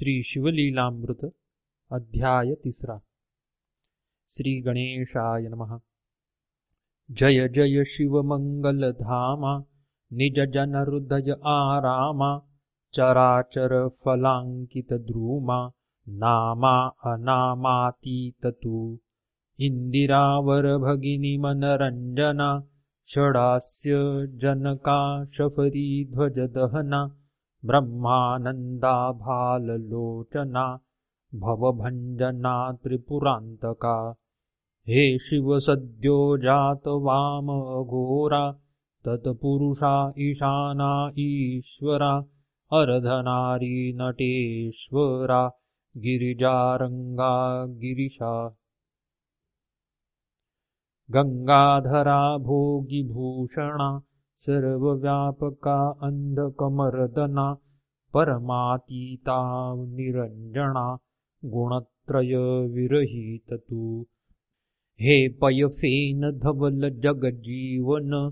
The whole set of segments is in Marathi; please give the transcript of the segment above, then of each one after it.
श्री शिवलीलामृत अध्याय तिसरा। श्री गणेशाय नमः। जय जय शिवमङ्गलधामा निजजनहृदय आरामा चराचर फलाङ्कितद्रुमा नामा अनामातीततु इन्दिरावर भगिनी मनरञ्जना षडास्य जनका शफरी ध्वजदहना ब्रह्मानन्दाभाललोचना भवभञ्जना त्रिपुरान्तका। हे शिव सद्यो जातवामघोरा तत्पुरुषा ईशाना ईश्वरा अर्धनारी नटेश्वरा गिरिजारङ्गा गिरिशा। गङ्गाधरा भोगिभूषणा सर्वव्यापका अन्धकमर्दना परमातीता निरञ्जना गुणत्रयविरहिततु हे पयफेन धवल जगज्जीवन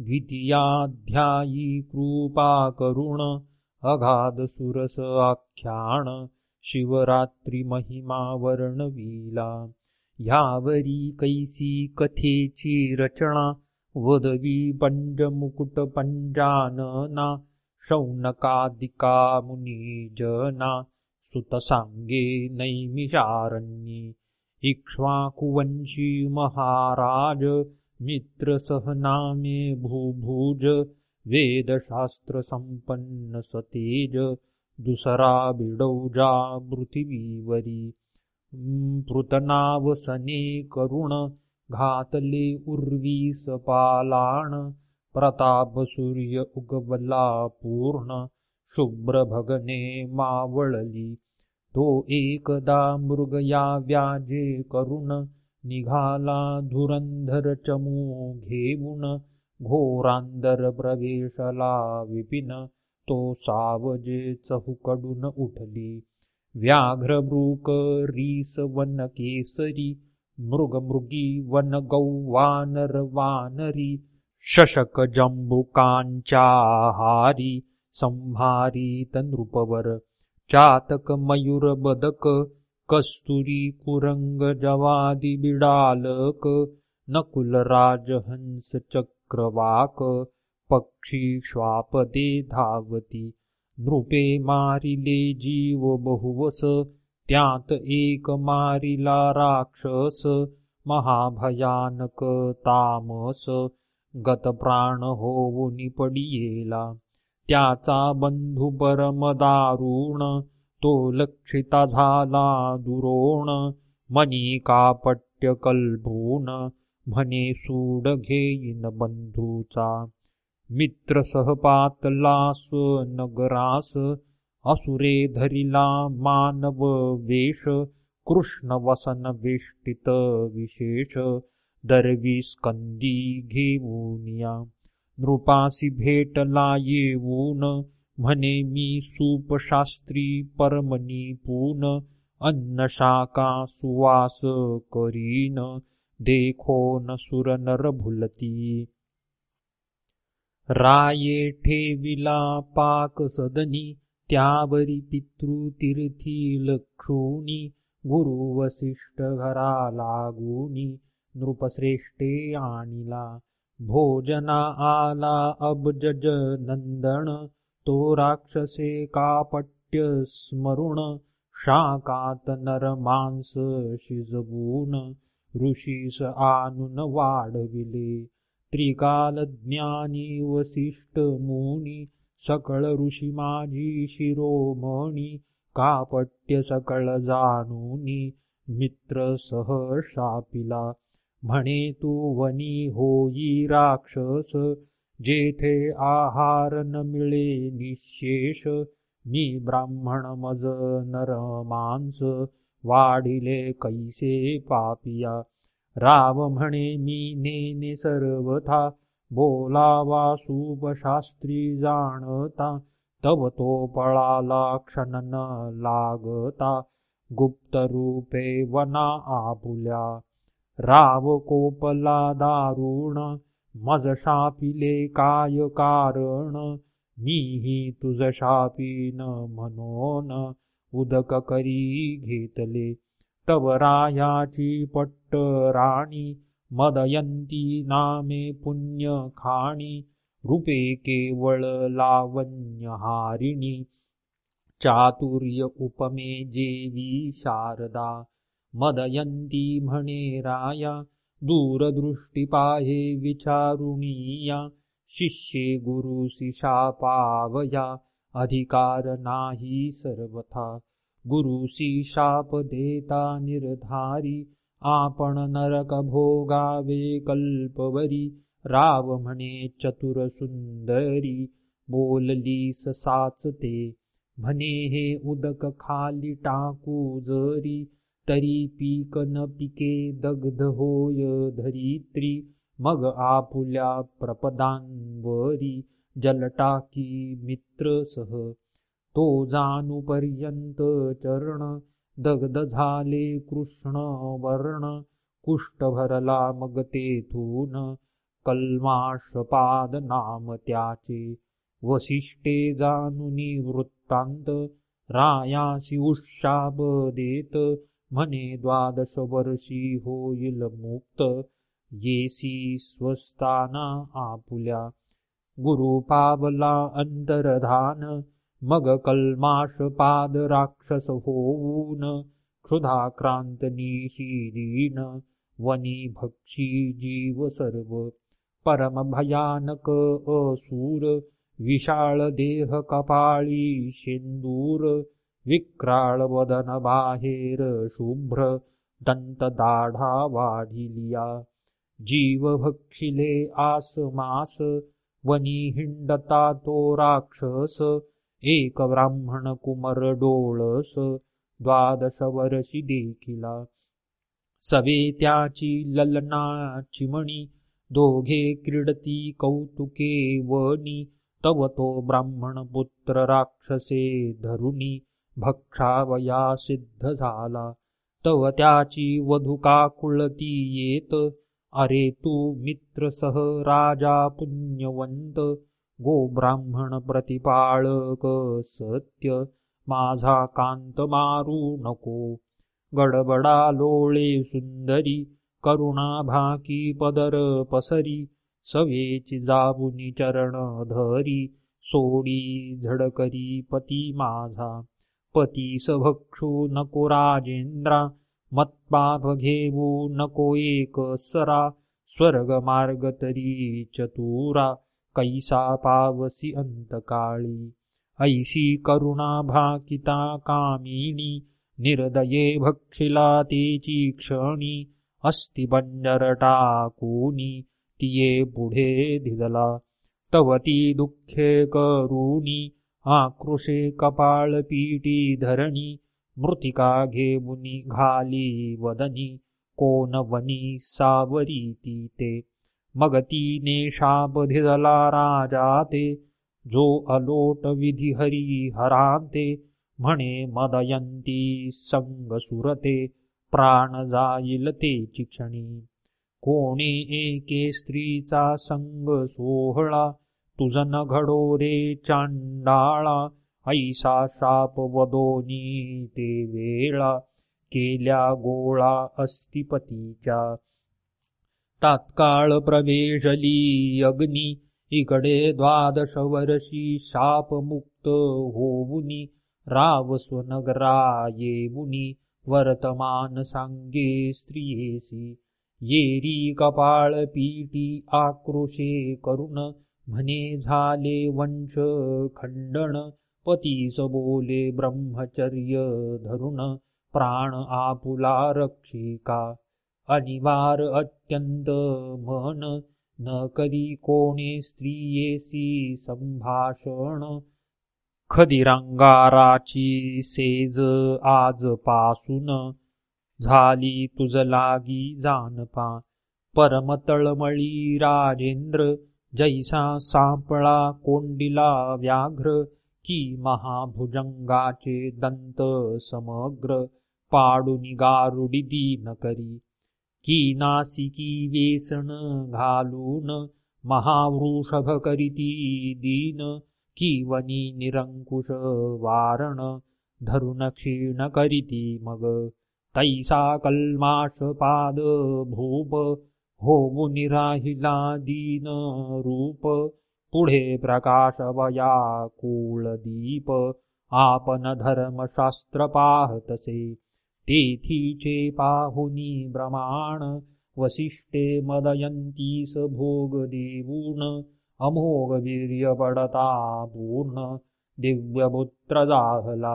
द्वितीयाध्यायी कृपाकरुण अगाधसुरस आख्यान शिवरात्रिमहिमा वर्णवीला। ह्यावरी कैसी कथेची रचना वदवी पञ्चमुकुटपञ्जानना शौनकादिका मुनिजना सुतसाङ्गे नैमिषारण्ये इक्ष्वाकुवंशी महाराज मित्रसहनामे भूभुज वेदशास्त्रसम्पन्न सतेज दुसरा बिडौजा पृथिवीवरी पृतनावसने करुण घातले उर्वीस पालाण प्रताप सूर्य उगवला पूर्ण शुभ्र भगने एकदा मृगया व्याजे करुण निघाला धुरंधर चमू घेऊन घोरांदर प्रवेशला विपिन तो सावजे चहुकडून उठली. व्याघ्रमृक रीस वन केसरी मृगमृगी वन गौ वानर वानरी शशक जंबुकांचाहारी संहारी तनृपवर चातक मयूर बदक कस्तुरी कुरंग जवादी बिडालक नकुल राजहंस चक्रवाक पक्षी श्वापदे धावती नृपे मारिले जीव बहुवस त्यात एक मारिला राक्षस महाभयानक तामस गतप्राण होऊन पडियेला. त्याचा बंधू परमदारुण तो लक्षिता झाला दुरोण. मनी कापट्य कल्भून म्हणे सूड घेईन बंधूचा. मित्र सहपातला नगरास असुरे धरिला मानव वेश कृष्ण वसन वेष्टित विशेष। दरवी स्कंदी घेऊनिया नृपासी भेटला येऊन म्हणे मी सूपशास्त्री परमनी पून अन्न शाका सुवास करीन देखो न सुर नर भुलती। राये ठेविला पाक सदनी त्यावरी पितृतीर्थी लक्षुणी गुरु वसिष्ठ घरा लागुनी नृपश्रेष्ठे आणिला भोजना आला अबजज नंदन तो राक्षसे कापट्य स्मरुण शाकात नर मांस शिजवून ऋषीस आनुन वाढविले. त्रिकाल ज्ञानी वसिष्ठ मुनी सकळ ऋषी माझी शिरोमणी कापट्य सकळ जाणूनी मित्र सह शापिला म्हणे तू वनी होई राक्षस जेथे आहार न मिळे निशेष मी ब्राह्मण मज नर मांस वाढिले कैसे पापिया। राव म्हणे मी नेने सर्वथा बोलावा शास्त्री जाणता तव तो पळाला क्षण न लागता. गुप्त रूपे वना आपुल्या. राव कोपला दारुण मज शापिले काय कारण? मीही तुझ शापीन म्हणून उदक करी घेतले. तव रायाची पट्ट राणी मदयन्ती नामे पुण्यखाणि रूपे केवललावण्यहारिणि चातुर्य उपमे जेवी शारदा मदयन्ती मणेराया दूरदृष्टिपाहे विचारुणीया शिष्ये गुरुशिशापावया अधिकार नाहि सर्वथा गुरुशिशापदेता निर्धारी। आपण नरक भोगावे कल्पवरी. राव म्हणे चतुर सुंदरी बोललीस साचते. म्हणे हे उदक खाली टाकू जरी तरी पीक न पिके दग्ध होय धरित्री. मग आपुल्या प्रपदांवरी जलटाकी मित्र सह तो जाणूपर्यंत चरण दग्ध झाले कृष्ण वर्ण कुष्ट भरला मग तेथून कल्माशपाद नाम त्याचे वसिष्ठे जानुनी वृत्तांत रायासी उशाब देत म्हणे द्वादश वर्षी होईल मुक्त येसी स्वस्ताना आपुल्या गुरु पावला अंतरधान मगकल्माशपादराक्षस हौन् क्षुधाक्रान्तनिशीलीन् वनि भक्षि जीव सर्व परमभयानक असूर विशालदेह कपाळी विशाळदेहकपाळी विक्राळवदन बाहेर शुभ्र दन्तदाढा वाढिलिया जीवभक्षिले आसमास वनी हिण्डता तो राक्षस एक ब्राह्मण कुमर डोळस द्वादश वर्षी देखिला। सवे त्याची ललना चिमणी दोघे क्रीडती कौतुके वनी तव तो ब्राह्मण पुत्र राक्षसे धरुणी भक्षावया सिद्ध झाला। तव त्याची वधुका कुळती येत? अरे तू मित्र सह राजा पुण्यवंत गो ब्राह्मण प्रतिपाळक सत्य माझा कांत मारू नको. गडबडा लोळे सुंदरी करुणा भाकी पदर पसरी सवेची जाबुनी चरण धरी सोडी झडकरी पती माझा. पती भक्षू नको राजेंद्रा मत्पाप घेऊ नको एक सरा स्वर्ग मार्ग तरी चतुरा. कैसा पावसी अंतकाळी ऐसी करुणा भाकिता कामिनी निर्दये भक्षिला तेची क्षणी अस्ति बंजर टाकूनी तिये पुढे धिजला तवती दुःखे करुणी आकृषे कपाळ पीटी धरणी मृतिका घेऊनी घाली वदनी कोनवनी सावरीती ते। मग तीने शाप धिजला राजा ते जो अलोट विधी हरी हरांते म्हणे मदयंती संग सुरते प्राण जाईल ते चिक्षणी. कोणी एके स्त्रीचा संग सोहळा तुझन घडो रे चांडाळा ऐसा शाप वदोनी ते वेळा केल्या गोळा अस्तिपतीच्या. तात्काळ प्रवेशली अग्नी इकडे द्वादश वर्षी शापमुक्त होऊनी राव स्वनगरा येऊनी वर्तमान सांगे स्त्रियेसी येरी कपाळ पीटी आक्रोशे करुण म्हणे झाले वंश खंडन पतीस बोले ब्रह्मचर्य धरुण प्राण आपुला रक्षिका अनिवार अत्यंत मन न करी कोणे स्त्रियेसी संभाषण. खदिरंगाराची सेज आजपासून झाली तुझ लागी जानपा. परमतळमळी राजेंद्र जैसा सापळा कोंडिला व्याघ्र की महाभुजंगाचे दंत समग्र पाडुनी गारुडी दीन करी की नासिकी वेसण घालून महावृषभ करीती दीन वनी निरंकुश वारण धरुण क्षीण करीती मग तैसा कल्माश पाद भूप होऊ निराहिला दीन रूप। पुढे प्रकाश वया कुळदीप आपण धर्मशास्त्र पाहतसे तेथि चे पाहुनि ब्रमाण वसिष्ठे मदयन्ती स भोगदेवून् अमोघवीर्य पडता पूर्ण दिव्यपुत्रदाहला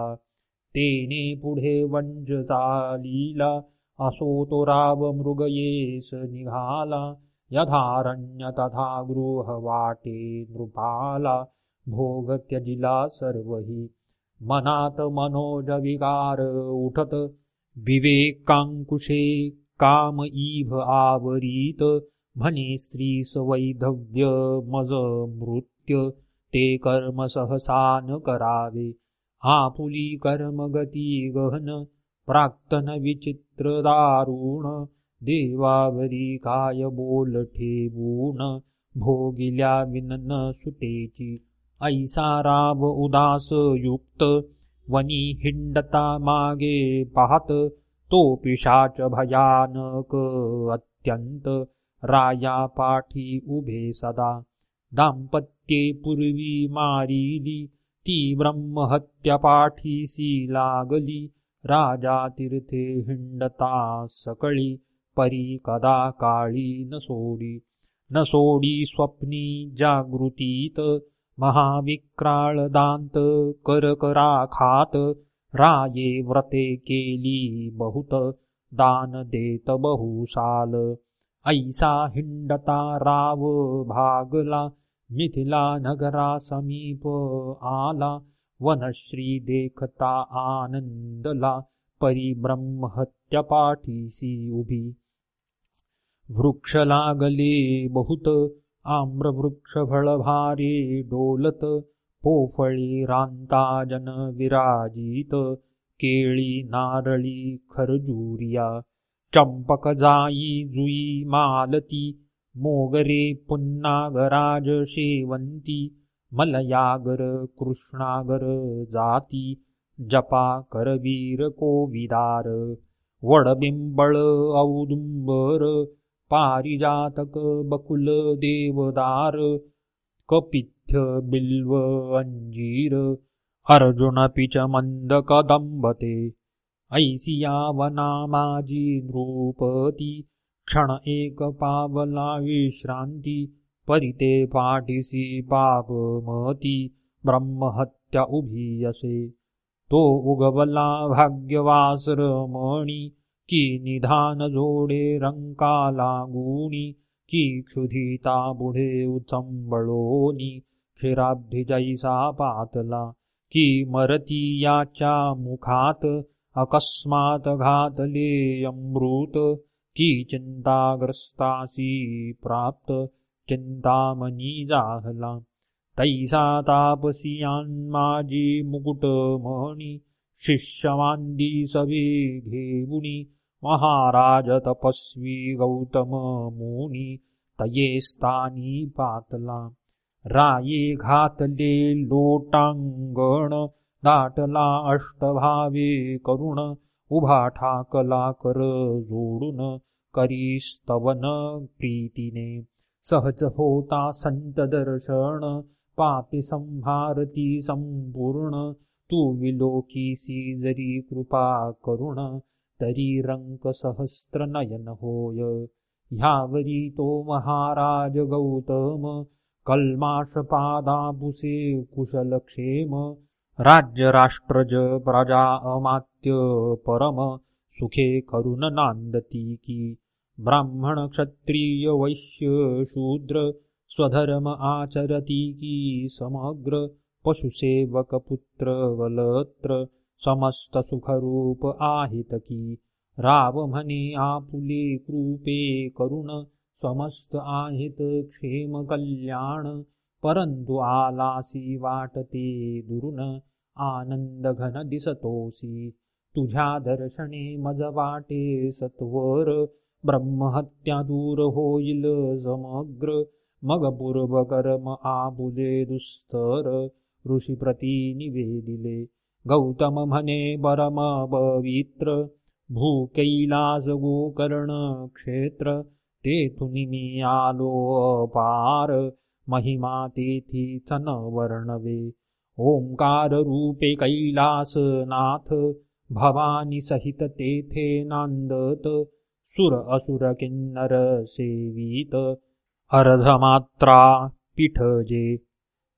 तेने पुढे वञ्जसा लीला असोतु रावमृगये स निघाला यथारण्य तथा गृहवाटे नृपाला भोगत्यजिला सर्वहि मनात मनोजविकार उठत विवेकांकुशे काम ईभ आवरीत म्हणे स्त्री सवैधव्य मज मृत्य ते कर्म सहसा न करावे। आपुली कर्मगती गहन प्राक्तन विचित्र दारुण देवावरी काय बोल ठेवून भोगिल्या विनन सुटेची। ऐसा राव उदास युक्त वनी हिंडता मागे पाहत तो पिशाच भयानक अत्यंत राया पाठी उभे सदा. दाम्पत्ये पूर्वी मारिली ती ब्रह्महत्यपाठीसी लागली. राजा तीर्थे हिंडता सकळी परी कदा काळी न सोडी. न सोडी स्वप्नी जागृतीत महाविक्राळ दांत करकरा राये व्रते केली बहुत दान देत बहुसाल ऐसा हिंडता राव भागला मिथिला नगरा समीप आला. वनश्री देखता आनंदला परिब्रह्महत्यपाठीसी उभी. वृक्ष लागले बहुत आम्रवृक्षफळभारी डोलत पोफळी रांताजन विराजित केळी नारळी खरजुरिया चंपक जाई जुई मालती मोगरे पुन्नागराज शेवंती मलयागर कृष्णागर जाती जपा करवीर कोविदार वडबिंबळ औदुंबर पारिजातक बकुल देवदार कपिथ्य बिल्व अञ्जीर अर्जुनपि च मन्दकदम्बते ऐषिया वनामाजी नृपति क्षण एकपावला विश्रान्ति परिते पाटिसी पापमति ब्रह्महत्या उभीयसे। तो उगवला भाग्यवासरमणि की निधान जोडे रंकाला गुणी की क्षुधिता बुढे उचंबळोनी क्षीराब्धी पातला की मरती याच्या मुखात अकस्मात घातले अमृत की चिंताग्रस्तासी प्राप्त चिंतामनी जाहला. तैसा तापसियान माझी मुकुट म्हणी शिष्यमांदी सवे घेऊनी महाराज तपस्वी गौतम मुनी तयेस्तानी पातला. राये घातले लोटांगण दाटला अष्टभावे करुण उभा ठाकला कर जोडून करीस्तवन प्रीतीने. सहज होता संत दर्शन पापी संहारती संपूर्ण तू विलोकीसी जरी कृपा करुण तरी रंक सहस्त्र नयन होय ह्यावरी तो महाराज गौतम कल्माश कुशलक्षेम राज्य राष्ट्रज प्रजा अमात्य परम सुखे करुण नांदती की। ब्राह्मण क्षत्रिय वैश्य शूद्र स्वधर्म आचरती की। समग्र पशुसेवक पुत्र वलत्र समस्त सुखरूप आहितकी राव म्हणे आपुले कृपे करुण समस्त आहित क्षेम कल्याण. परंतु आलासी वाटते दुरुन आनंद घन दिसतोसी. तुझ्या दर्शने मज वाटे सत्वर. ब्रह्महत्या दूर होईल समग्र. मग पूर्व कर्म आबुले दुस्तर. ऋषीप्रती निवेदिले गौतम म्हणे परम पवित्र भूकैलास गोकर्ण क्षेत्र तेथून मी आलो पार महिमा तेथी न वर्णवे ओंकार रूपे कैलासनाथ भवानी सहित तेथे नांदत सुर असुर किन्नर सेवित अर्धमात्रा पिठजे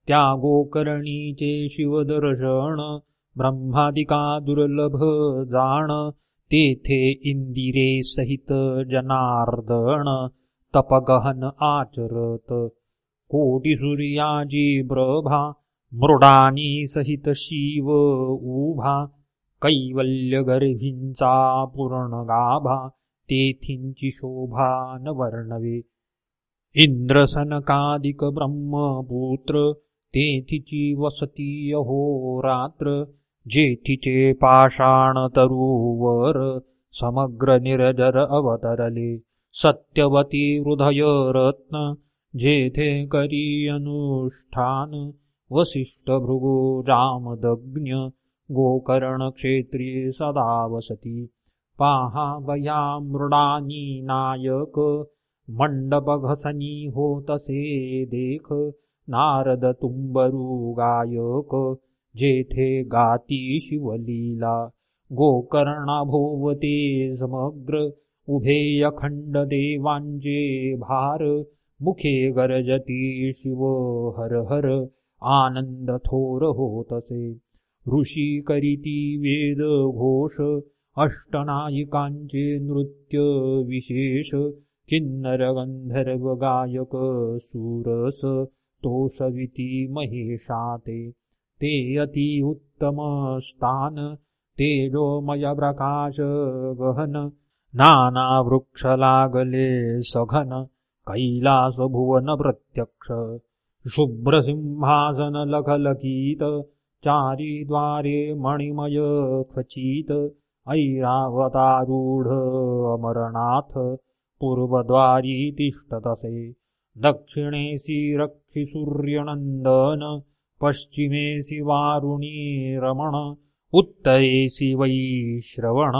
त्या गोकर्णीचे शिवदर्शन ब्रह्मादिका दुर्लभ जाण तेथे इंदिरे सहित जनार्दन तपगहन आचरत. कोटी सूर्याजी प्रभा मृडानी सहित शिव उभा कैवल्य गर्भींचा पूर्ण गाभा तेथींची शोभा न वर्णवे. इंद्रसनकादिक ब्रह्मपुत्र तेथीची वसती रात्र जेथिचे पाषाण तरुवर समग्र निरजर अवतरले. सत्यवती हृदय रत्न जेथे करी अनुष्ठान वसिष्ठ भृगो रामदग्न्य गोकर्ण क्षेत्री सदा वसती. पाहा वया मृडानी नायक मंडप घसनी होतसे देख. नारद तुंबरू गायक जेथे गाती शिवलीला गोकर्णा भोवते समग्र उभे अखंड देवांचे भार मुखे गरजती शिव हर हर आनंद थोर होतसे। ऋषी करीती वेद घोष अष्टनायिकांचे नृत्य विशेष किन्नर गंधर्व गायक सुरस तोषविती महेशाते ते अति उत्तमस्तान तेजोमयप्रकाशवहन् नानावृक्षलागले सघन कैलासभुवन प्रत्यक्ष शुभ्रसिंहासन लखलखीत चारिद्वारे मणिमय खचीत ऐरावतारूढ अमरनाथ पूर्वद्वारी तिष्ठतसे दक्षिणे सिरक्षिसूर्यनन्दन पश्चिमेसि वारुणी रमण उत्तरेसि वैश्रवण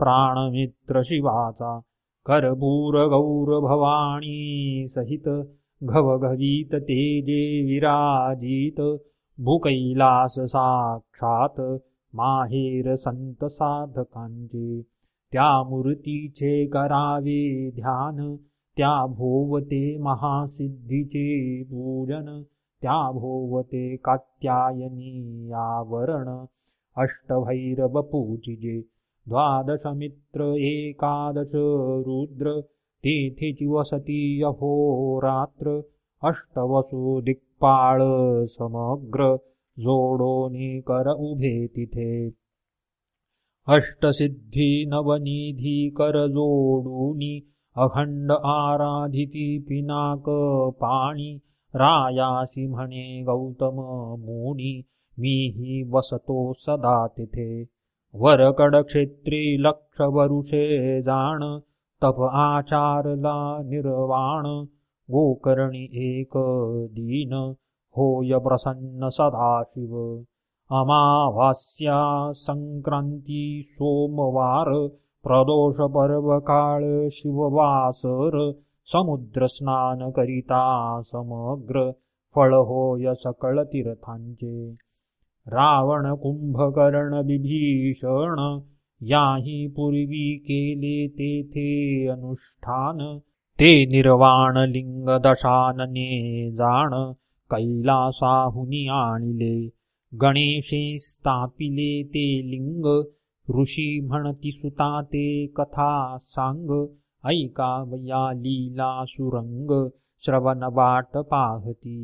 प्राणमित्र शिवाचा कर्पूर भवानी सहित घवघवीत तेजे विराजित भूकैलास साक्षात माहेर संत साधकांचे त्या मूर्तीचे करावे ध्यान त्या भोवते महासिद्धीचे पूजन त्याभोवते कात्यायनीयावरण अष्टभैरवपूजिजे द्वादशमित्र एकादश रुद्र तिथिचिवसति अहोरात्र अष्टवसुदिक्पालसमग्रोडो निकर उभे तिथे। अष्टसिद्धिनवनिधिकरजोडूनि अखण्ड आराधिति पिनाकपाणि रायासि गौतममुनि मीहि वसतो सदा तिथे। वरकडक्षेत्रिलक्षवरुषे जाण तप आचारला निर्वाण गोकर्णि एक दीन होय प्रसन्न सदाशिव अमावास्या सङ्क्रान्ति सोमवार प्रदोषपर्वकाळ शिववासर समुद्र स्नान करिता समग्र फळ होय सकळ तीर्थांचे. रावण कुंभकर्ण विभीषण याही पूर्वी केले तेथे अनुष्ठान. ते निर्वाण लिंग दशानने जाण कैलासाहुनी आणिले. गणेशे स्थापिले ते लिंग ऋषी म्हणती सुता ते कथा सांग. ऐकावया लीला सुरंग श्रवण वाट पाहती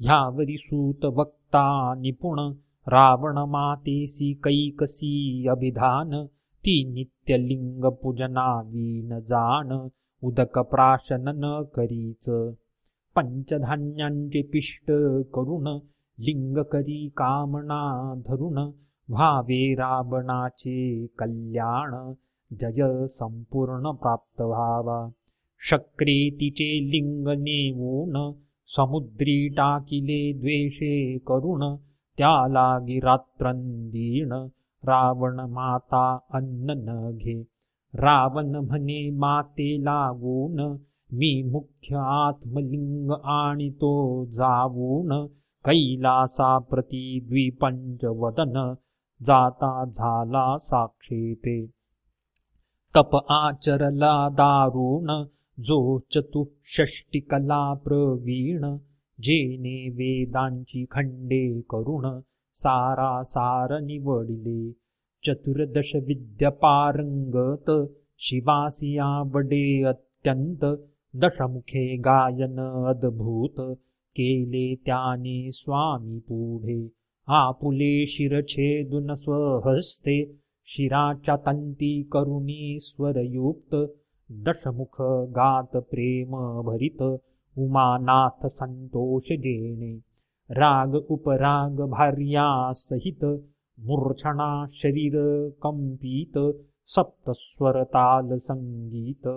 ह्यावरी सूत वक्ता निपुण रावण मातेसी कैकसी अभिधान ती नित्यलिंग पूजनावीन जाण उदक प्राशन न करीच। पंचधान्यांचे पिष्ट करुण लिंग करी कामना धरुण व्हावे रावणाचे कल्याण जय संपूर्ण प्राप्त व्हावा शक्रेतीचे लिंग नेऊन समुद्री टाकिले द्वेषे करुण त्या लागी रात्रंदीण रावण माता अन्न न घे रावण म्हणे माते लागून मी मुख्य आत्मलिंग आणि तो जावून कैलासा प्रती द्विपंचवदन जाता झाला साक्षेपे। तप आचरला दारुण जो चतुष्षष्टिकला प्रवीण जेने वेदांची खंडे करुण सारा सार निवडिले. चतुर्दश विद्यपारंगत शिवासिया वडे अत्यंत दशमुखे गायन अद्भूत केले त्याने स्वामी पुढे. आपुले शिरछेदुन स्वहस्ते शिराच्या तंती करुणी स्वरयुक्त दशमुख गात प्रेम भरित उमानाथ संतोष जेणे। राग उपराग भार्या सहित मूर्छणा शरीर कंपित सप्तस्वर ताल संगीत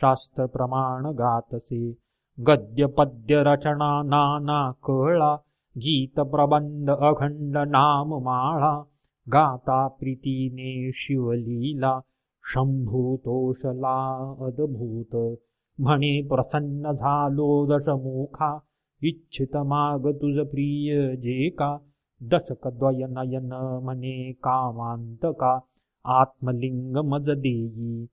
शास्त्र प्रमाण गातसे। गद्य पद्य रचना नाना कळा गीत प्रबंध अखंड नाम माळा गाता प्रीतीने शिवलीला शंभूतोषला अद्भूत. म्हणे प्रसन्न झालो दशमुखा इच्छित माग तुझ प्रिय जे का? दशक नयन म्हणे कामांतका आत्मलिंग मज देई.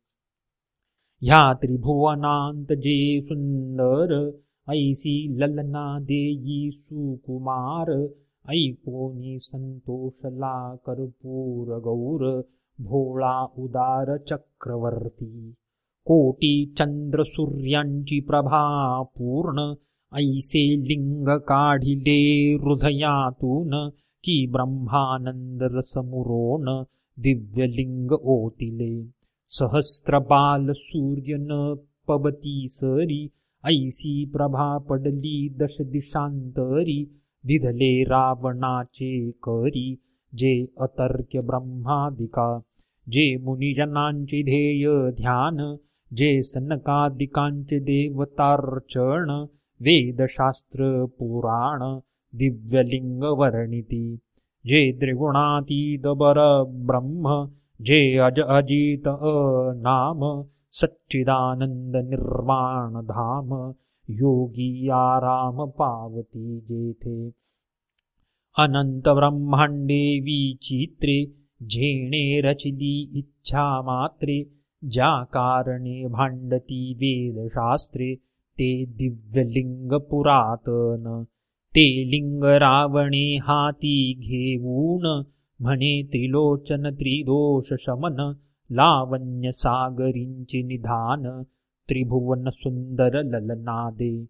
ह्या त्रिभुवनांत जे सुंदर ऐसी ललना देई सुकुमार ऐकोनी संतोषला कर्पूर गौर भोळा उदार चक्रवर्ती। कोटी चंद्र सूर्यांची प्रभा पूर्ण ऐसे लिंग काढिले हृदयातून की ब्रह्मानंद रसमुरोण दिव्यलिंग ओतिले। सहस्त्र बाल सूर्य न सरी ऐसी प्रभा पडली दश दिशांतरी दिधले रावणाचे करी जे अतर्क्य ब्रह्मादिका जे मुनिजनांचे ध्येय ध्यान जे सनकादिकांचे देवतार्चण वेदशास्त्र पुराण दिव्यलिंग वर्णिती जे त्रिगुणातीत बर ब्रह्म जे अज अजित नाम सच्चिदानंद निर्वाण धाम योगी आराम पावती जेथे. अनंत ब्रह्मांडे विचित्रे झेणे रचिली इच्छा मात्रे ज्या कारणे भांडती वेदशास्त्रे ते दिव्यलिंग पुरातन ते लिंग रावणे हाती घेऊन म्हणे त्रिलोचन त्रिदोष शमन लावण्य सागरींचे निधान त्रिभुवन सुंदर ललनादे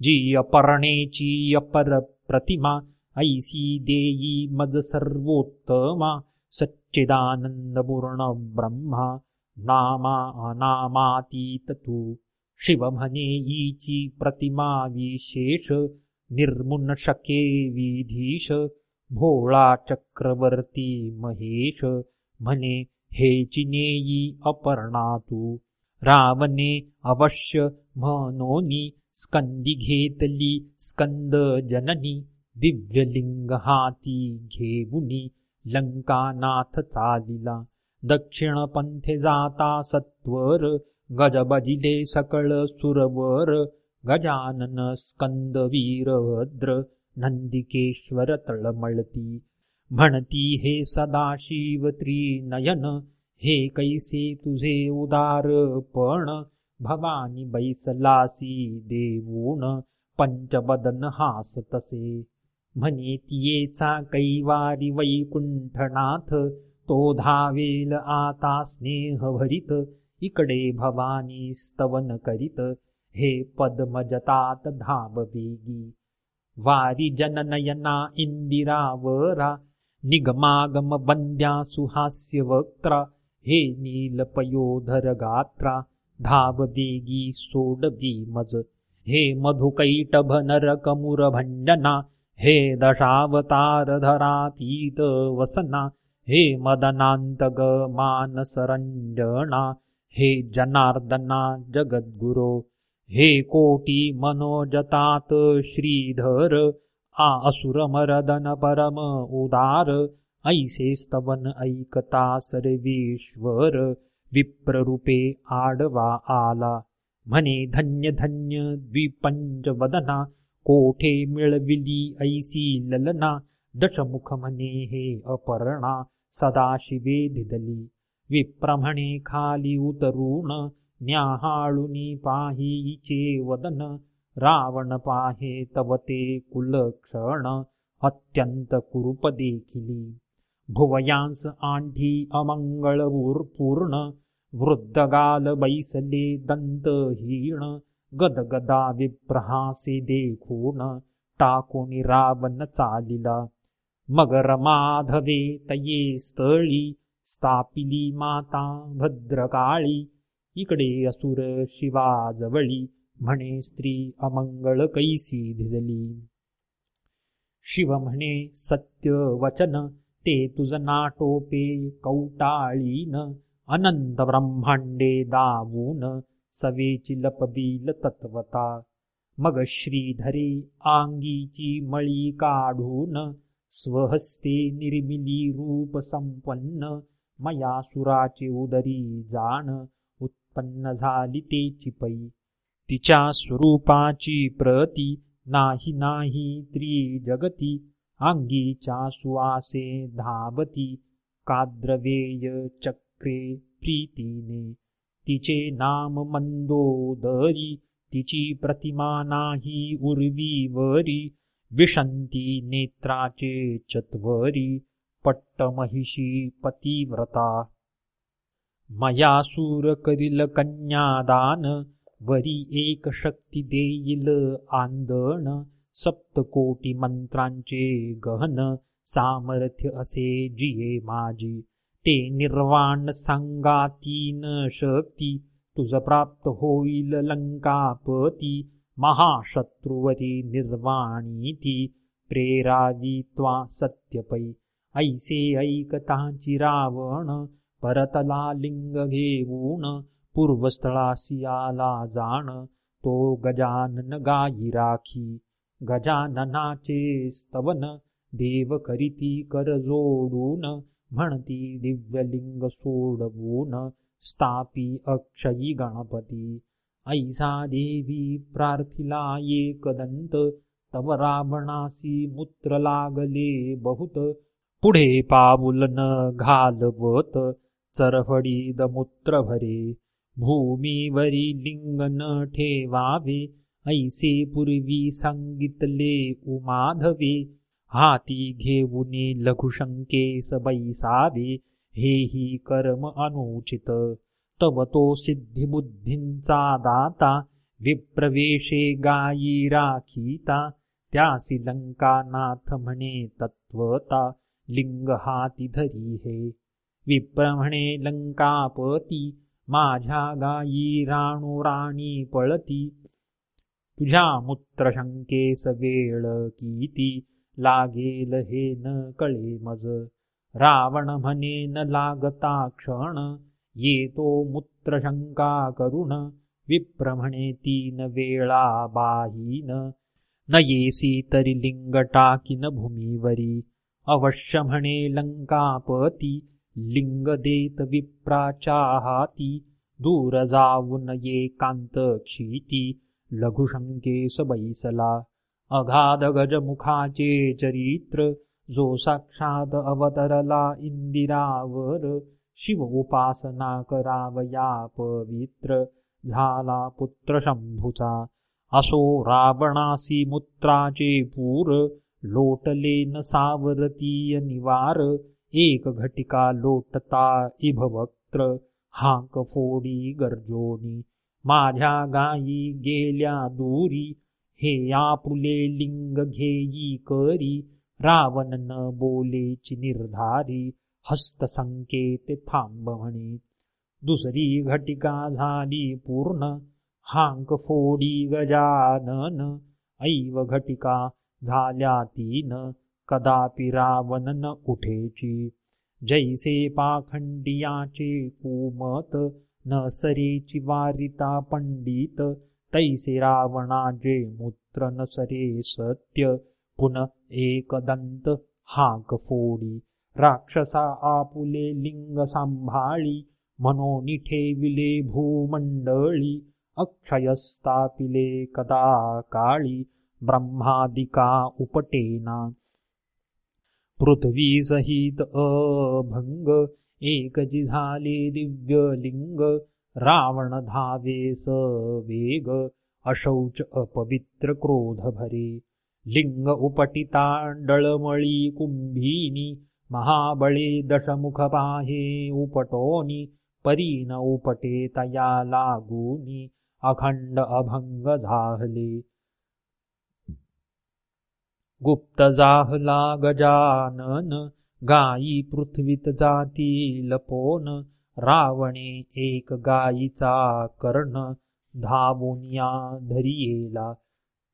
जी अपर्णेची अपर प्रतिमा ऐसी देयी मज सर्वोत्तमा सच्चिदानंदपूर्ण ब्रह्मा नामा अनामातीत तू। शिवमनेयीची प्रतिमा विशेष निर्मुनशके विधीश भोळा चक्रवर्ती महेश म्हणे हे चिनेयी अपर्णा तू। रावणे अवश्य म्हणोनी स्कंदी घेतली स्कंद जननी दिव्यलिंग हाती घेऊनी लंकानाथ चालिला दक्षिण पंथे जाता सत्वर गजबजिले सकळ सुरवर गजानन स्कंद वीरभद्र नंदिकेश्वर तळमळती। म्हणती हे सदाशिव त्रिनयन हे कैसे तुझे उदार पण? भवानी बैसलासी देऊन पंचबदन हास तसे म्हणे तियेचा कैवारी वैकुंठनाथ तो धावेल आता स्नेह भरित इकडे भवानी स्तवन करीत हे पद्मजतात धाब वेगी वारी जननयना इंदिरावरा निगमागम वंद्या सुहास्य वक्त्रा हे नीलपयोधरगात्रा गात्रा धावी सोडबीमज हे मधुकैटभनरकमुरभञ्जना हे दशावतार वसना। हे मदनान्तगमानसरञ्जना हे जनार्दना जगद्गुरो। हे कोटिमनोजतात् श्रीधर आ असुरमरदन परम उदार। ऐसे स्तवन ऐकता सर्वेश्वर विप्ररूपे आडवा आला। म्हणे धन्य धन्य द्विपंच वदना कोठे मिळविली ऐसी ललना? दशमुख म्हणे हे अपर्णा सदाशिवे धिदली विप्रमणे खाली उतरून न्याहाळुनी पाहीचे वदन। रावण पाहे तव ते कुलक्षण अत्यंत कुरुप देखिली। भुवयांस आंठी अमंगळ पूर्ण वृद्धगाल बैसले दंतहीण गदगदा विप्रहासे देखून टाकून रावण चालिला. मगर माधवे तये स्थळी स्थापिली माता भद्रकाळी. इकडे असुर शिवाजवळी म्हणे स्त्री अमंगळ कैसी धिजली. शिव म्हणे सत्य वचन ते तुझ नाटोपे कौटाळीन अनंत ब्रह्मांडे दावून सवेची लपबील तत्वता. मग श्रीधरे आंगीची मळी काढून स्वहस्ते निर्मिली रूप संपन्न मया सुराचे उदरी जाण उत्पन्न झाली ते चिपई तिच्या स्वरूपाची प्रती नाही नाही त्रिजगती अंगीच्या सुवासे धावती काद्रवेय चक्रे प्रीतीने। तिचे नाम मंदोदरी तिची प्रतिमा नाही उर्वीवरी विशंती नेत्राचे चत्वरी पट्टमहिषी पतिव्रता। मया सूर करील कन्यादान वरी एक शक्ती देईल आंदण सप्तकोटी मंत्रांचे गहन सामर्थ्य असे जिये माझी ते निर्वाण सांगातीन शक्ती तुझ प्राप्त होईल लंकापती. महाशत्रुवरी निर्वाणी ती प्रेरावी त्वा सत्यपै. ऐसे ऐकताची रावण परतला लिंग घेऊन पूर्वस्थळासी आला जाण. तो गजानन गायी राखी. गजाननाचे स्तवन देव करीती कर जोडून म्हणती दिव्यलिंग सोडवून स्थापी अक्षयी गणपती. ऐसा देवी प्रार्थिला एकदंत तव रावणासी मूत्र लागले बहुत. पुढे पाऊल न घालवत चरहडी मूत्र भरे. भूमीवरी लिंग न ठेवावे ऐसे पूर्वी सांगितले उमाधवे हाती घेऊने लघुशंकेस बैसावे हेही कर्म अनुचित। तव तो सिद्धिबुद्धींचा दाता विप्रवेशे गायी राखीता त्यासी लंकानाथ म्हणे तत्वता लिंग हाती धरी हे। विप्र म्हणे लंकापती माझ्या गायी राणू राणी पळती तुझ्या मूत्रशंकेस वेळ किती लागेल हे न कळे मज। रावण म्हणे न लागता क्षण। येतो मूत्रशंका करुण। विप्र म्हणे तीन वेळा बाहीन। न येसी तरी लिंगटाकिन भूमीवरी। अवश्य म्हणे लंकापती लिंग देत विप्राच्या हाती दूर जाऊन ये कांत क्षिती। लघुशंकेस बैसला अगाध गजमुखाचे चरित्र जो साक्षात अवतरला इंदिरावर। शिव उपासना करावया पवित्र झाला पुत्र शंभूचा। असो रावणासी मुत्राचे पूर लोटले न सावरतीय निवार। एक घटिका लोटता इभवक्त्र हाक फोडी गर्जोनी। माझ्या गायी गेल्या दूरी हे आपुले लिंग घेई करी रावण न बोलेची निर्धारी हस्तसंकेत थांब म्हणे. दुसरी घटिका झाली पूर्ण हांक फोडी गजानन ऐव घटिका झाल्या तीन कदापि रावण न उठेची. जैसे पाखंडियाचे कुमत न सरेची वारिता पंडित तैसे रावणाजे मूत्र न सरे सत्य पुन एकदंत हाक फोडी। राक्षसा आपुले लिंग सांभाळी मनोनी ठेविले भूमंडळी अक्षयस्तापिले कदा काळी ब्रह्मादिका उपटेना। पृथ्वी सहित अभंग एकजी झाले दिव्यलिंग रावण धावेस वेग अशौच अपवित्र क्रोध भरे लिंग उपटितांडळमळी कुंभीनी महाबळे दशमुख पाहे उपटोनी परीन उपटे तया लागूनी अखंड अभंग झाहले। गुप्त जाहला गजानन गायी पृथ्वीत जाती लपोन रावणे एक गायीचा कर्ण धावून या धरियेला.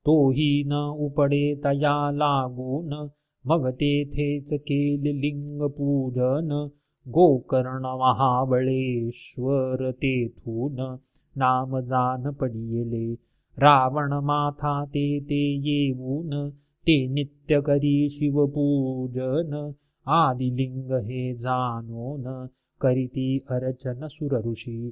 तोही न उपडे तया लागून मग तेथेच केले लिंग पूजन. गोकर्ण महाबळेश्वर तेथून नाम जान पडिले रावण माथा ते ते येऊन ते नित्य करी शिवपूजन. आदिलिंग हे जानोन करीती अर्चन सुरऋषी।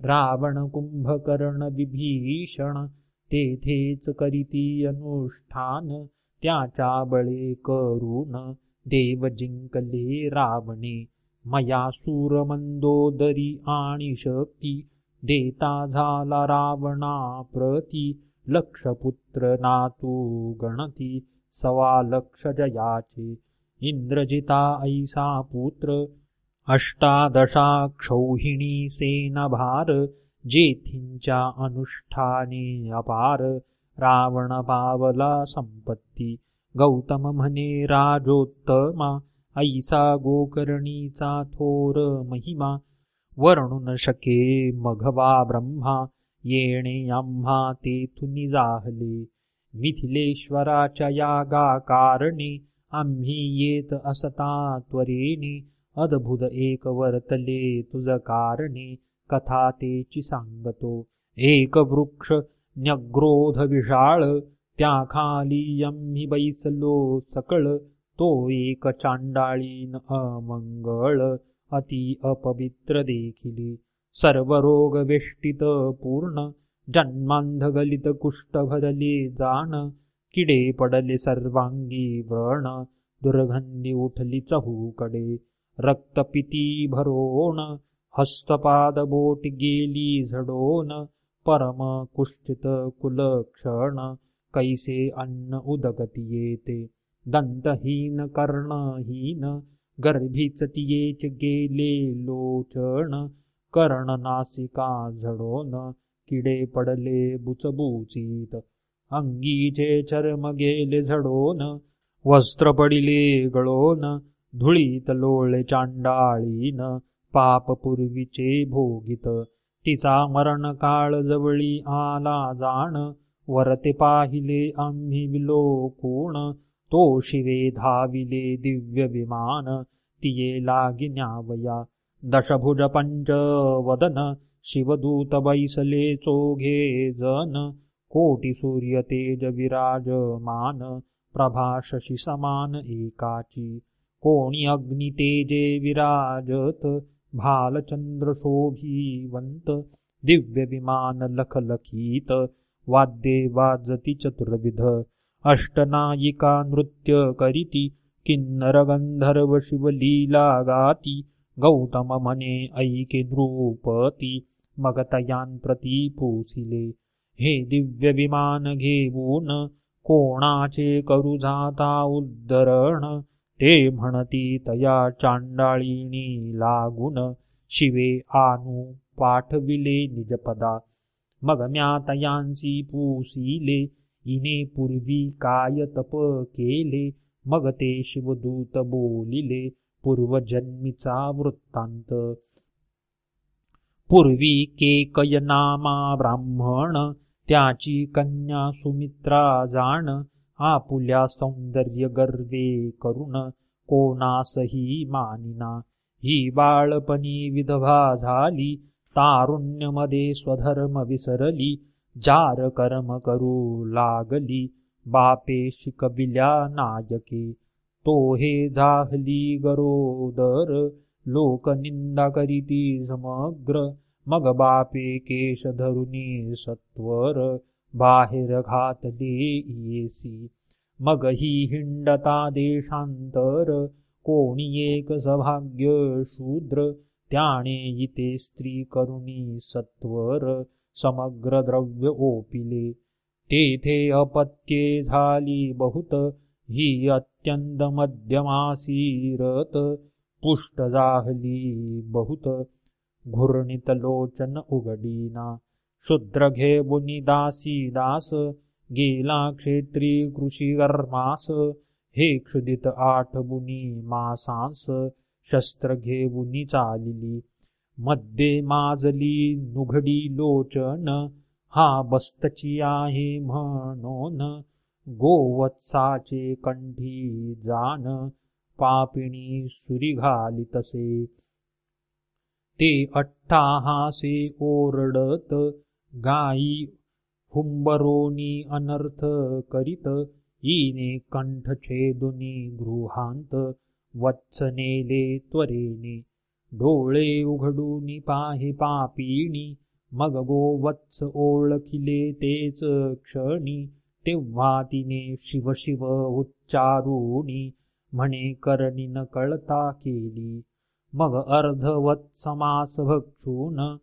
रावण कुंभकर्ण विभीषण तेथेच करीती अनुष्ठान त्याच्या बळे करून देव जिंकले रावणे। मया सुरमंदोदरी आणि शक्ती देता झाला रावणा प्रती। लक्षपुत्र नातू गणती सवा लक्ष जयाचे। इंद्रजिता ऐसा पुत्र अष्टादशा क्षौहिणी सेनभार जेथींच्या अनुष्ठाने अपार रावण पावला संपत्ती। गौतम म्हणे राजोत्तमा ऐसा गोकर्णीचा थोर महिमा वर्णून शके मघवा ब्रह्मा येणे आम्हा तेथुनी जाहले मिथिलेश्वराच्या यागा कारणे आम्ही येत असता त्वरेने अद्भुत एक वर्तले तुझ कारणे कथा तेची सांगतो. एक वृक्ष न्यग्रोध विशाळ त्या खाली आम्ही बैसलो सकळ तो एक चांडाळीन अमंगळ अति अपवित्र देखिली. सर्व रोग वेष्टित पूर्ण जन्मांध गलित कुष्ठ भरले जाण किडे पडले सर्वांगी व्रण दुर्गंधी उठली चहूकडे. रक्तपिती भरोण हस्तपाद बोट गेली झडोन परम कुष्ठित कुलक्षण कैसे अन्न उदगती येते? दंतहीन कर्णहीन गर्भिचतियेच गेले लोचण कर्ण नासिका झडोन किडे पडले बुचबुचीत अंगीचे चर्म गेले झडोन वस्त्र पडिले गळोन धुळीत लोळे चांडाळीन पाप पूर्वीचे भोगित तिचा मरण काळ जवळी आला जाण वरते पाहिले आम्ही विलोकूण तो शिवे धाविले दिव्य विमान तिये लागिन्यावया न्यावया दशभुज पंचवदन शिवदूत बैसले चोघे जन कोटी सूर्य तेज विराजमान प्रभा शशी समान एकाची। कोणी अग्नि तेजे विराजत भालचंद्र शोभीवंत दिव्य विमान लखलखीत वाद्ये वाजती चतुर्विध। अष्टनायिका नृत्य करीती किन्नर गंधर्व शिवलीला गाती गौतम म्हणे ऐके नृपती मगतयान प्रती पोसिले हे दिव्य विमान घेऊन कोणाचे करू जाता उद्धरण? ते म्हणती तया चांडाळीनी लागून शिवे आनू पाठविले निजपदा. मग म्या तयांसी पूसिले इने पूर्वी काय तप केले? मग ते शिवदूत बोलिले पूर्वजन्मीचा वृत्तांत. पूर्वी केकय नामा ब्राह्मण त्याची कन्या सुमित्रा जाण आपुल्या सौंदर्य गर्वे करुण कोणासही मानिना. ही बाळपणी विधवा झाली तारुण्यमध्ये स्वधर्म विसरली जार कर्म करू लागली बापे शिकविल्या नायके. तो हे झाहली गरोदर लोक निंदा करीती समग्र मग बापे केश धरुनी सत्वर बाहेर घातले येसी मग ही हिंडता देशांतर कोणी एक सभाग्य शूद्र त्याने इथे स्त्री करुणी सत्वर समग्र द्रव्य ओपिले. तेथे अपत्ये झाली बहुत ही अत्यंत मध्यमासीरत पुष्ट जाहली बहुत. घुर्णित लोचन उघडीना शूद्र घे बुनी दासी दास गेला क्षेत्री कृषी गर्मास हे क्षुदित आठ बुनी मासांस शस्त्र बुनी चालिली। मध्ये माजली नुघडी लोचन हा बस्तची आहे म्हणून गोवत्साचे कंठी जान पापिणी सुरी घाली तसे। ते अट्टाहासे ओरडत गाई हुंबरोनी अनर्थ करीत ईने कंठ छेदुनी गृहांत वत्सनेले त्वरेने डोळे उघडून पाहे पापिणी मग गोवत्स ओळखिले तेच क्षणी तेव्हा तिने शिव शिव उच्चारुणी म्हणे करणी न कळता केली. मग अर्धवत समास भक्षून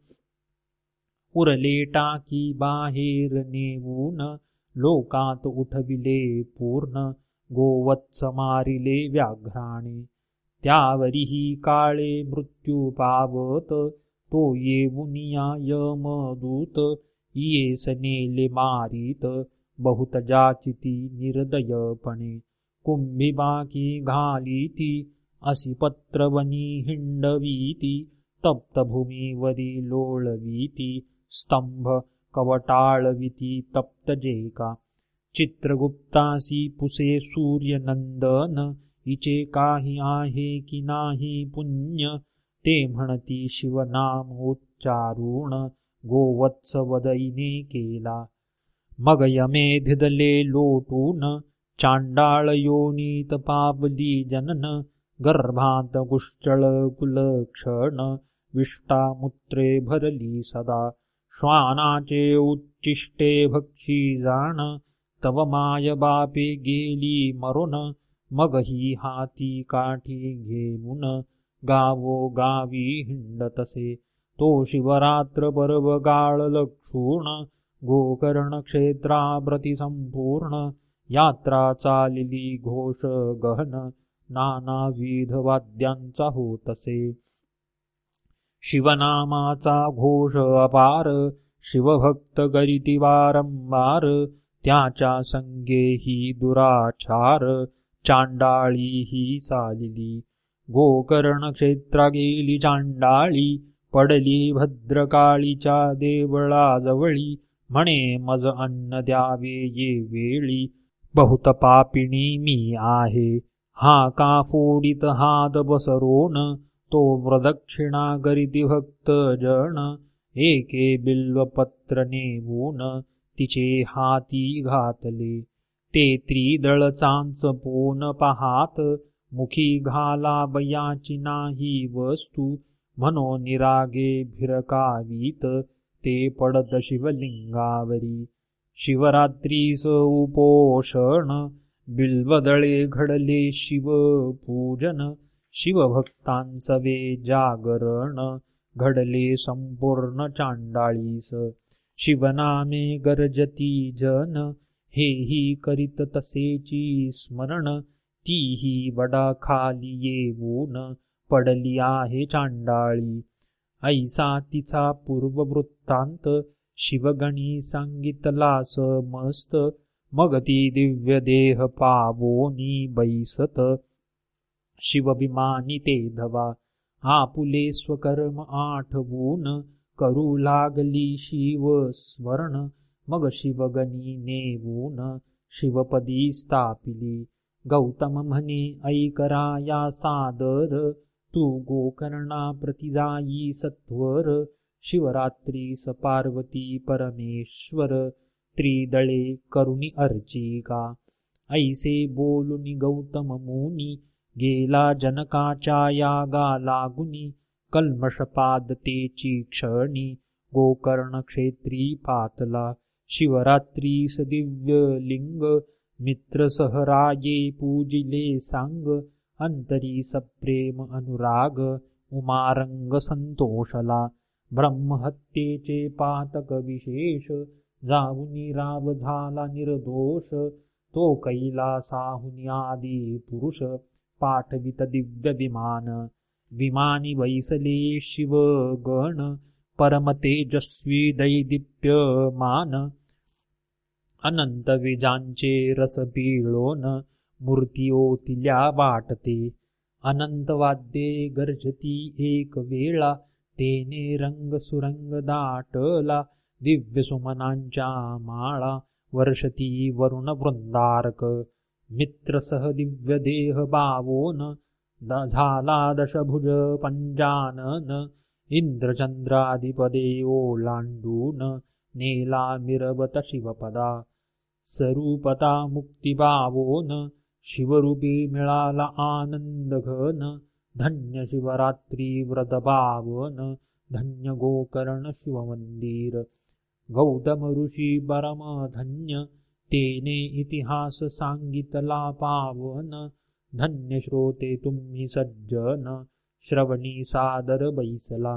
उरले टाकी बाहेर नेऊन लोकात उठविले पूर्ण। गोवत्स मारिले व्याघ्राणे। त्यावरीही काळे मृत्यू पावत। तो येऊनिया यमदूत। येस नेले मारित। बहुत जाचिती निर्दयपणे कुंभिबाकी घालीती। असी पत्रवनी हिंडवीती तप्तभूमीवरी लोळवीती स्तंभ कवटाळविती तप्त जेका चित्रगुप्तासी पुसे सूर्यनंदन इचे काही आहे की नाही पुण्य ते म्हणती शिवनाम उच्चारुण गोवत्स वदईने केला। मग यमे धिदले लोटून चांडाळ योनीत पावली जनन गर्भांत गुश्चळ कुलक्षण विष्टामुत्रे भरली सदा। श्वानाचे उच्चिष्टे भक्षी जाण तव माय बापे गेली मरुन मग ही हाती काठी घेऊन गावो गावी हिंडतसे। तो शिवरात्र पर्व गाळ लक्षूण गोकर्ण क्षेत्राप्रती संपूर्ण यात्रा चालिली घोष गहन नानाविध वाद्यांचा होत असे शिवनामाचा घोष अपार शिवभक्त करीती वारंवार त्याच्या संगेही दुराचार चांडाळी ही चालिली. गोकर्ण क्षेत्रा गेली चांडाळी पडली भद्रकाळीच्या देवळाजवळी म्हणे मज अन्न द्यावे ये वेळी. बहुत पापिणी मी आहे हा का फोडित हात बसरोन तो प्रदक्षिणा करीती भक्त जण एके बिल्वपत्र नेवून तिचे हाती घातले. ते त्रिदळ चांच पोन पहात मुखी घाला बयाची नाही वस्तू म्हणो निरागे भिरकावीत ते पडत शिवलिंगावरी. शिवरात्रीस उपोषण बिल्वदळे घडले शिवपूजन शिवभक्तांसवे जागरण घडले संपूर्ण चांडाळीस. शिवनामे गरजती जन हेही करीत तसेची स्मरण तीही वडा खाली येऊन पडली आहे चांडाळी. ऐसा तिचा पूर्ववृत्तांत शिवगणी सांगितलास मस्त मग ती दिव्य देह पावोनी बैसत शिवभिमानी ते धवा आपुले स्वकर्म आठवून करू लागली शिव स्वर्ण मग शिवगणी नेवून शिवपदी स्थापिली। गौतम म्हणे ऐकरा या सादर। तू गोकर्णा प्रतिजाई सत्वर। शिवरात्री पार्वती परमेश्वर। त्रिदळे करुणी अर्चिका ऐसे बोलुनी गौतम मुनी गेला जनकाच्या यागा लागुनी कल्मषपादतेची क्षणी गोकर्ण क्षेत्री पातला शिवरात्रीस दिव्य लिंग मित्र सहराये पूजिले सांग अंतरी सप्रेम अनुराग उमारंग संतोषला ब्रह्महत्येचे पातक विशेष जाऊनी राव झाला निर्दोष तो कैलासाहुनी आदी पुरुष पाठवित दिव्य विमान. विमानी वैसले शिवगण परमतेजस्वी दैदिप्यमान. अनंत विजांचे रस पिळोन मूर्ती ओतिल्या वाटते. अनंत वाद्ये गर्जती एक वेळा तेने रंग सुरंग दाटला दिव्य सुमनांच्या माळा वर्षती वरुण वृंदारक मित्रसह दिव्य देह बावोन झाला दशभुज पंजानन इंद्रचंद्राधिपदे ओलांडून नेला मिरवत शिवपदा। स्वरूपता मुक्ती बावोन शिवरूपी मिळाला आनंद घन धन्य शिवरात्री व्रत बावन धन्य गोकर्ण शिवमंदिर गौतम ऋषी परमधन्य तेने इतिहास सांगितला पावन धन्य श्रोते तुम्ही सज्जन श्रवणी सादर बैसला।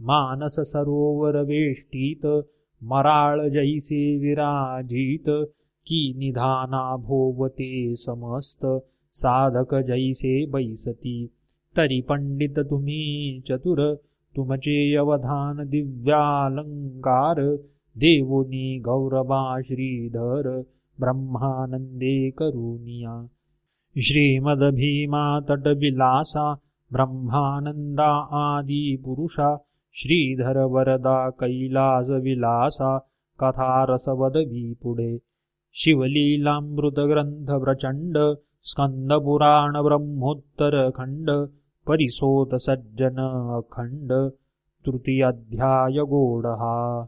मानस सरोवर वेष्टीत मराळ जैसे विराजित की निधाना भोवते समस्त साधक जैसे बैसती। तरी पंडित तुम्ही चतुर तुमचे अवधान दिव्यालंकार देवुनी गौरवा श्रीधर ब्रह्मानन्दे करुणिया। श्रीमद्भीमातटविलासा ब्रह्मानन्दा आदिपुरुषा। श्रीधरवरदा कैलासविलासा कथारसवदवीपुडे। शिवलीलामृतग्रन्थप्रचण्ड स्कन्दपुराणब्रह्मोत्तरखण्ड परिसोतसज्जन तृतीयाध्याय तृतीयाध्यायगोडः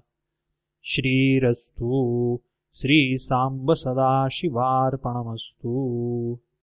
श्रीरस्तु श्रीसाम्ब सदाशिवार्पणमस्तु